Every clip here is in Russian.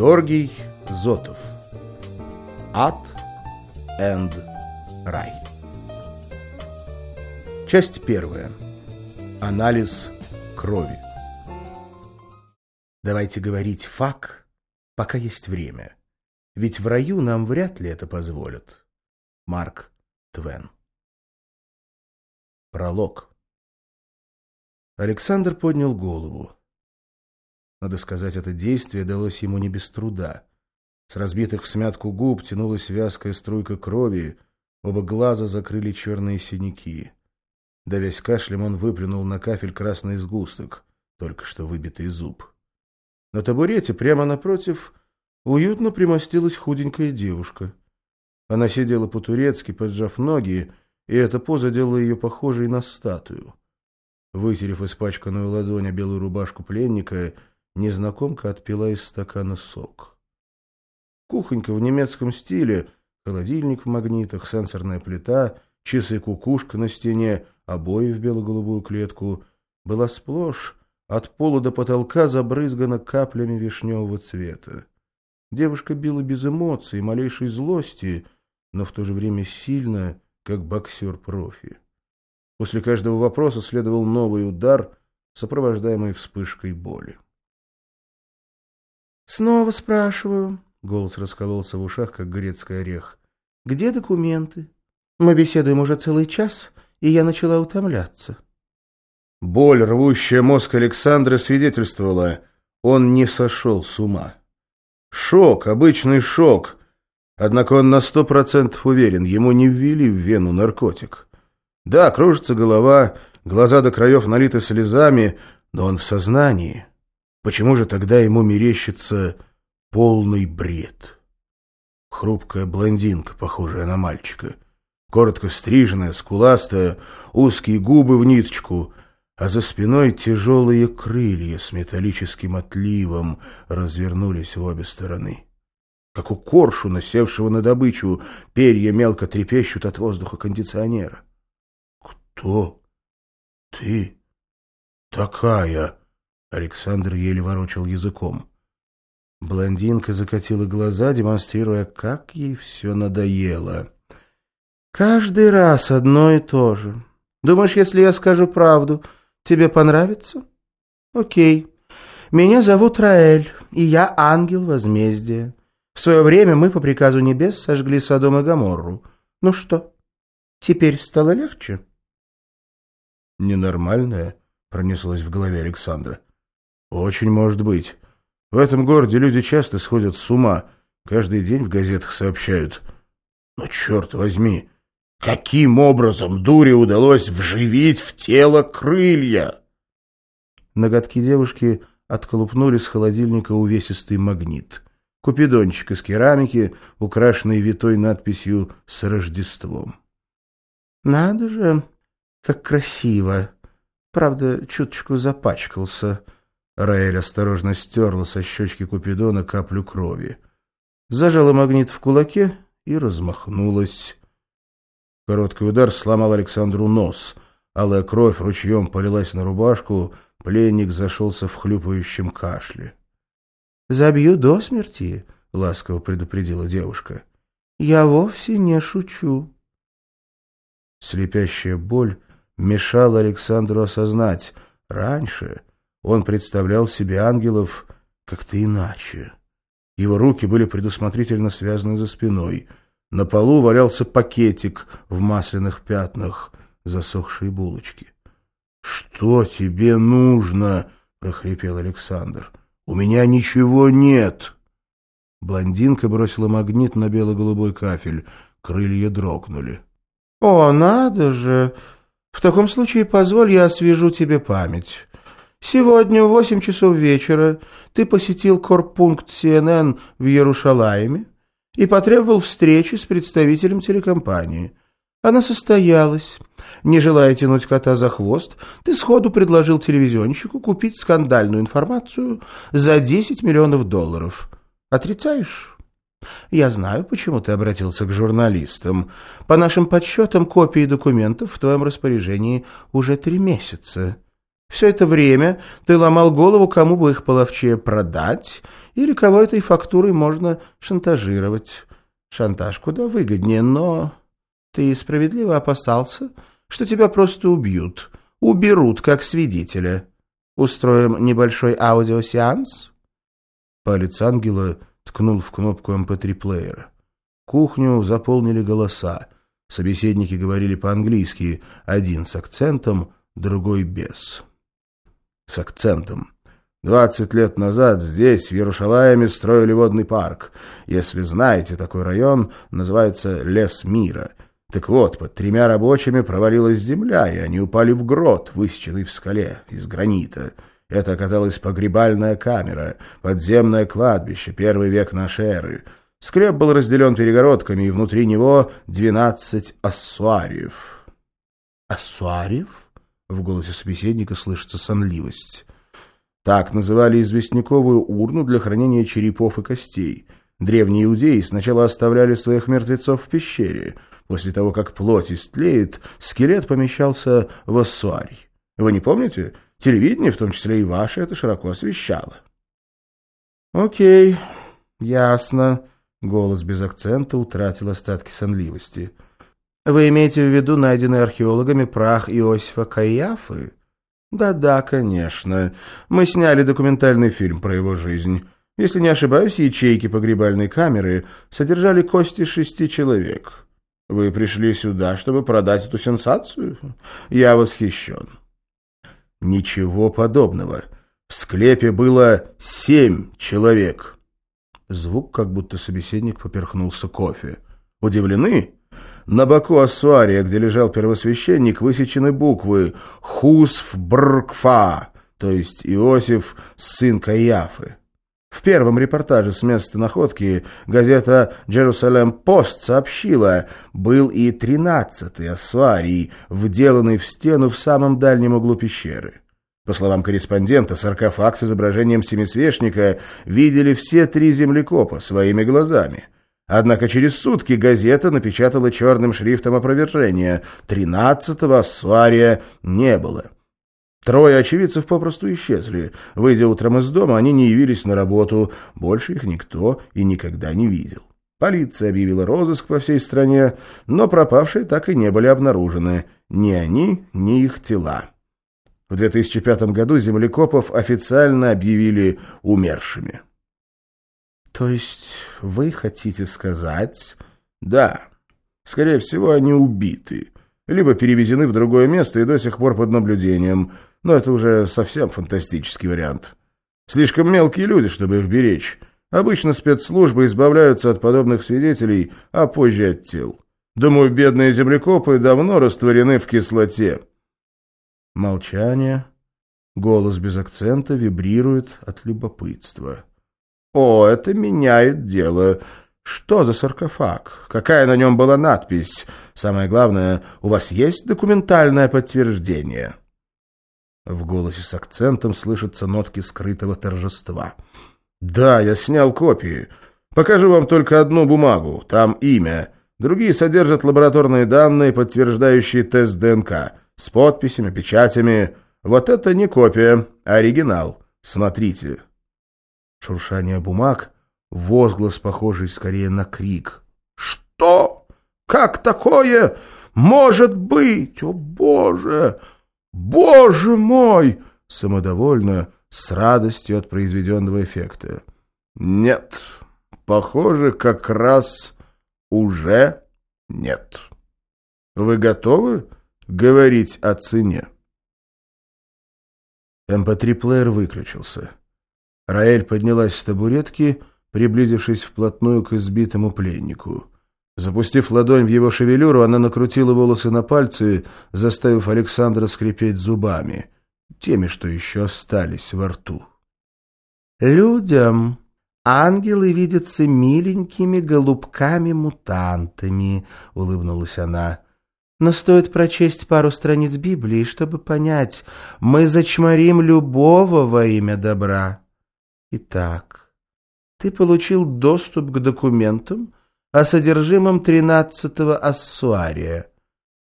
Георгий Зотов. Ад энд рай. Часть первая. Анализ крови. Давайте говорить фак, пока есть время. Ведь в раю нам вряд ли это позволят. Марк Твен. Пролог. Александр поднял голову. Надо сказать, это действие далось ему не без труда. С разбитых в смятку губ тянулась вязкая струйка крови, оба глаза закрыли черные синяки. Давясь кашлем, он выплюнул на кафель красный сгусток, только что выбитый зуб. На табурете прямо напротив уютно примостилась худенькая девушка. Она сидела по-турецки, поджав ноги, и эта поза делала ее похожей на статую. Вытерев испачканную ладонь о белую рубашку пленника, незнакомка отпила из стакана сок. Кухонька в немецком стиле, холодильник в магнитах, сенсорная плита, часы-кукушка на стене, обои в бело-голубую клетку, была сплошь от пола до потолка забрызгана каплями вишневого цвета. Девушка била без эмоций, малейшей злости, но в то же время сильно, как боксер-профи. После каждого вопроса следовал новый удар, сопровождаемый вспышкой боли. «Снова спрашиваю», — голос раскололся в ушах, как грецкий орех. «Где документы? Мы беседуем уже целый час, и я начала утомляться». Боль, рвущая мозг Александра, свидетельствовала, он не сошел с ума. Шок, обычный шок. Однако он на сто процентов уверен, ему не ввели в вену наркотик. Да, кружится голова, глаза до краев налиты слезами, но он в сознании. Почему же тогда ему мерещится полный бред? Хрупкая блондинка, похожая на мальчика. Коротко стриженная, скуластая, узкие губы в ниточку, а за спиной тяжелые крылья с металлическим отливом развернулись в обе стороны. Как у коршуна, севшего на добычу, перья мелко трепещут от воздуха кондиционера. «Кто ты такая?» Александр еле ворочал языком. Блондинка закатила глаза, демонстрируя, как ей все надоело. «Каждый раз одно и то же. Думаешь, если я скажу правду, тебе понравится? Окей. Меня зовут Раэль, и я ангел возмездия. В свое время мы по приказу небес сожгли Содом и Гоморру. Ну что, теперь стало легче?» «Ненормальное?» — пронеслось в голове Александра. Очень может быть. В этом городе люди часто сходят с ума. Каждый день в газетах сообщают. Но черт возьми, каким образом дуре удалось вживить в тело крылья? Ноготки девушки отколупнули с холодильника увесистый магнит. Купидончик из керамики, украшенный витой надписью «С Рождеством». «Надо же, как красиво! Правда, чуточку запачкался». Раэль осторожно стерла со щечки Купидона каплю крови. Зажала магнит в кулаке и размахнулась. Короткий удар сломал Александру нос. Алая кровь ручьем полилась на рубашку, пленник зашелся в хлюпающем кашле. — Забью до смерти, — ласково предупредила девушка. — Я вовсе не шучу. Слепящая боль мешала Александру осознать. Раньше он представлял себе ангелов как-то иначе. Его руки были предусмотрительно связаны за спиной. На полу валялся пакетик в масляных пятнах, засохшие булочки. — Что тебе нужно? — прохрипел Александр. — У меня ничего нет. Блондинка бросила магнит на бело-голубой кафель. Крылья дрогнули. — О, надо же! В таком случае позволь я освежу тебе память. Сегодня в восемь часов вечера ты посетил корпункт CNN в Иерушалайме и потребовал встречи с представителем телекомпании. Она состоялась. Не желая тянуть кота за хвост, ты сходу предложил телевизионщику купить скандальную информацию за 10 миллионов долларов. Отрицаешь? Я знаю, почему ты обратился к журналистам. По нашим подсчетам, копии документов в твоем распоряжении уже три месяца. Все это время ты ломал голову, кому бы их половчее продать, или кого этой фактурой можно шантажировать. Шантаж куда выгоднее, но ты справедливо опасался, что тебя просто убьют, уберут как свидетеля. Устроим небольшой аудиосеанс?» Палец ангела ткнул в кнопку МП3-плеера. Эм Кухню заполнили голоса. Собеседники говорили по-английски, один с акцентом, другой без. С акцентом. Двадцать лет назад здесь, в Иерушалайме, строили водный парк. Если знаете, такой район называется Лес Мира. Так вот, под тремя рабочими провалилась земля, и они упали в грот, высеченный в скале из гранита. Это оказалась погребальная камера, подземное кладбище, первый век нашей эры. Скреп был разделен перегородками, и внутри него двенадцать ассуариев. «Ассуариев?» — в голосе собеседника слышится сонливость. Так называли известняковую урну для хранения черепов и костей. Древние иудеи сначала оставляли своих мертвецов в пещере. После того, как плоть истлеет, скелет помещался в ассуарий. Вы не помните? Телевидение, в том числе и ваше, это широко освещало. «Окей, ясно». Голос без акцента утратил остатки сонливости. «Вы имеете в виду найденный археологами прах Иосифа Каиафы?» «Да-да, конечно. Мы сняли документальный фильм про его жизнь. Если не ошибаюсь, ячейки погребальной камеры содержали кости шести человек. Вы пришли сюда, чтобы продать эту сенсацию? Я восхищен». «Ничего подобного. В склепе было семь человек». Звук, как будто собеседник поперхнулся кофе. «Удивлены?» На боку ассуария, где лежал первосвященник, высечены буквы «Хусфбркфа», то есть Иосиф, сын Каиафы. В первом репортаже с места находки газета «Джерусалем Пост» сообщила, был и тринадцатый ассуарий, вделанный в стену в самом дальнем углу пещеры. По словам корреспондента, саркофаг с изображением семисвешника видели все три землекопа своими глазами. Однако через сутки газета напечатала черным шрифтом опровержение. Тринадцатого ассуария не было. Трое очевидцев попросту исчезли. Выйдя утром из дома, они не явились на работу. Больше их никто и никогда не видел. Полиция объявила розыск по всей стране, но пропавшие так и не были обнаружены. Ни они, ни их тела. В 2005 году землекопов официально объявили умершими. То есть вы хотите сказать... Да. Скорее всего, они убиты. Либо перевезены в другое место и до сих пор под наблюдением. Но это уже совсем фантастический вариант. Слишком мелкие люди, чтобы их беречь. Обычно спецслужбы избавляются от подобных свидетелей, а позже от тел. Думаю, бедные землекопы давно растворены в кислоте. Молчание. Голос без акцента вибрирует от любопытства. «О, это меняет дело. Что за саркофаг? Какая на нем была надпись? Самое главное, у вас есть документальное подтверждение?» В голосе с акцентом слышатся нотки скрытого торжества. «Да, я снял копии. Покажу вам только одну бумагу. Там имя. Другие содержат лабораторные данные, подтверждающие тест ДНК с подписями, печатями. Вот это не копия, а оригинал. Смотрите. Шуршание бумаг, возглас, похожий скорее на крик. «Что? Как такое может быть? О, Боже! Боже мой!» Самодовольно, с радостью от произведенного эффекта. «Нет, похоже, как раз уже нет. Вы готовы?» говорить о цене. МП3-плеер эм выключился. Раэль поднялась с табуретки, приблизившись вплотную к избитому пленнику. Запустив ладонь в его шевелюру, она накрутила волосы на пальцы, заставив Александра скрипеть зубами, теми, что еще остались во рту. «Людям ангелы видятся миленькими голубками-мутантами», — улыбнулась она. Но стоит прочесть пару страниц Библии, чтобы понять, мы зачморим любого во имя добра. Итак, ты получил доступ к документам о содержимом тринадцатого ассуария.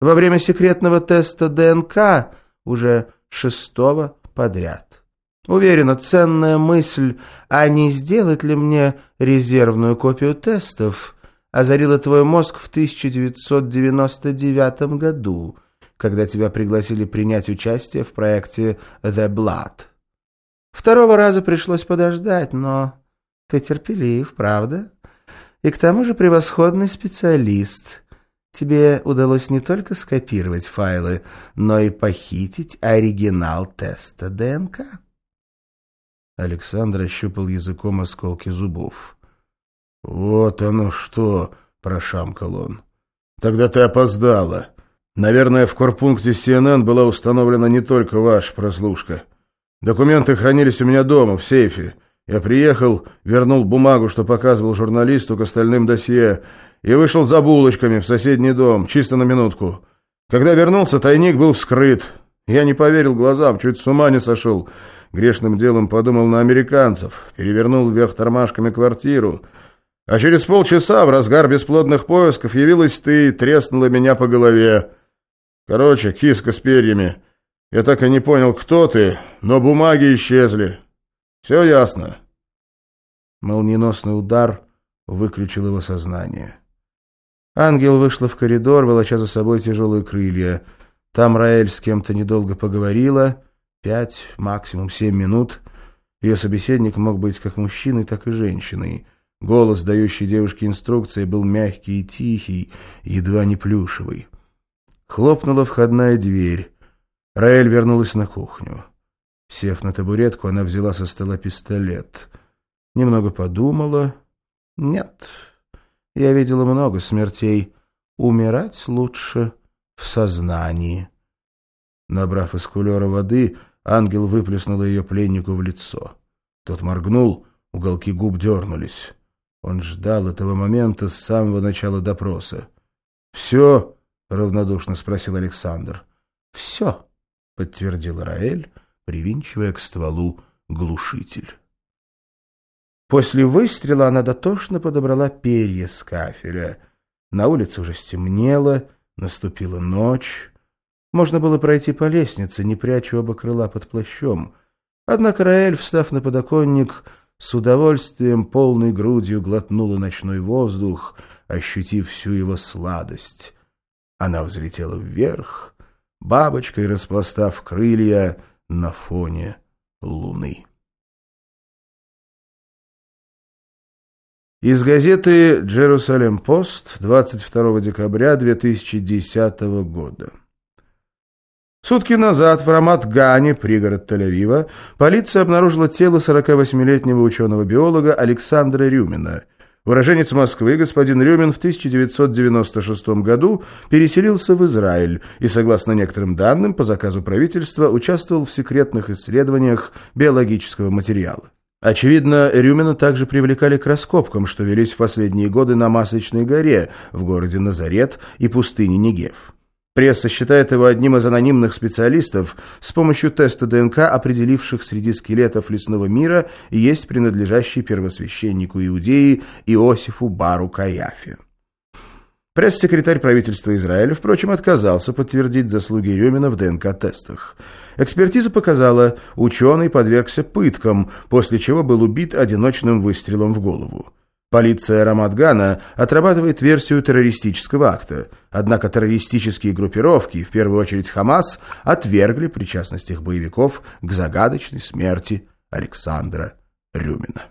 Во время секретного теста ДНК, уже шестого подряд. Уверена, ценная мысль, а не сделать ли мне резервную копию тестов, озарила твой мозг в 1999 году, когда тебя пригласили принять участие в проекте «The Blood». Второго раза пришлось подождать, но ты терпелив, правда? И к тому же превосходный специалист. Тебе удалось не только скопировать файлы, но и похитить оригинал теста ДНК. Александр ощупал языком осколки зубов. «Вот оно что!» — прошамкал он. «Тогда ты опоздала. Наверное, в корпункте CNN была установлена не только ваша прослушка. Документы хранились у меня дома, в сейфе. Я приехал, вернул бумагу, что показывал журналисту к остальным досье, и вышел за булочками в соседний дом, чисто на минутку. Когда вернулся, тайник был вскрыт. Я не поверил глазам, чуть с ума не сошел. Грешным делом подумал на американцев, перевернул вверх тормашками квартиру. А через полчаса, в разгар бесплодных поисков, явилась ты и треснула меня по голове. Короче, киска с перьями. Я так и не понял, кто ты, но бумаги исчезли. Все ясно. Молниеносный удар выключил его сознание. Ангел вышла в коридор, волоча за собой тяжелые крылья. Там Раэль с кем-то недолго поговорила. Пять, максимум семь минут. Ее собеседник мог быть как мужчиной, так и женщиной. Голос, дающий девушке инструкции, был мягкий и тихий, едва не плюшевый. Хлопнула входная дверь. Раэль вернулась на кухню. Сев на табуретку, она взяла со стола пистолет. Немного подумала. Нет, я видела много смертей. Умирать лучше в сознании. Набрав из кулера воды, ангел выплеснула ее пленнику в лицо. Тот моргнул, уголки губ дернулись. Он ждал этого момента с самого начала допроса. «Все?» — равнодушно спросил Александр. «Все», — подтвердил Раэль, привинчивая к стволу глушитель. После выстрела она дотошно подобрала перья с кафеля. На улице уже стемнело, наступила ночь. Можно было пройти по лестнице, не пряча оба крыла под плащом. Однако Раэль, встав на подоконник, с удовольствием полной грудью глотнула ночной воздух, ощутив всю его сладость. Она взлетела вверх, бабочкой распластав крылья на фоне луны. Из газеты «Джерусалем Пост» 22 декабря 2010 года. Сутки назад в Рамат-Гане, пригород Тель-Авива, полиция обнаружила тело 48-летнего ученого-биолога Александра Рюмина. Уроженец Москвы господин Рюмин в 1996 году переселился в Израиль и, согласно некоторым данным, по заказу правительства участвовал в секретных исследованиях биологического материала. Очевидно, Рюмина также привлекали к раскопкам, что велись в последние годы на Масочной горе, в городе Назарет и пустыне Негев. Пресса считает его одним из анонимных специалистов, с помощью теста ДНК, определивших среди скелетов лесного мира есть принадлежащий первосвященнику Иудеи Иосифу Бару Каяфе. Пресс-секретарь правительства Израиля, впрочем, отказался подтвердить заслуги Рюмина в ДНК-тестах. Экспертиза показала, ученый подвергся пыткам, после чего был убит одиночным выстрелом в голову. Полиция Рамадгана отрабатывает версию террористического акта, однако террористические группировки, в первую очередь Хамас, отвергли причастность их боевиков к загадочной смерти Александра Рюмина.